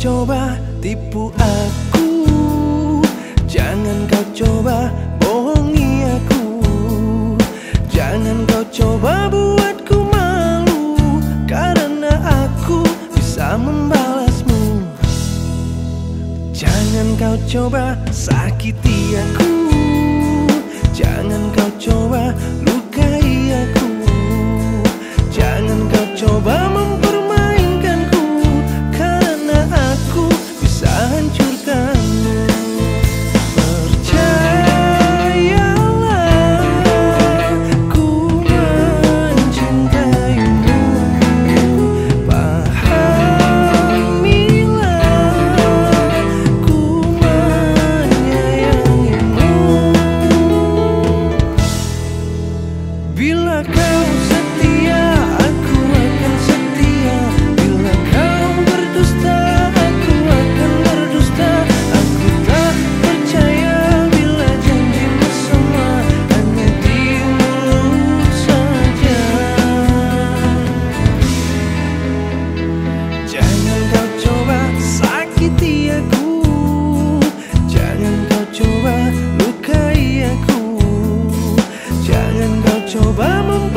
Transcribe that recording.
coba tipu aku. Jangan kau coba bohongi aku. Jangan kau coba buatku malu Karena aku bisa membalasmu. Jangan kau coba sakiti aku. Jangan kau coba lukai aku. Jangan kau coba cho ba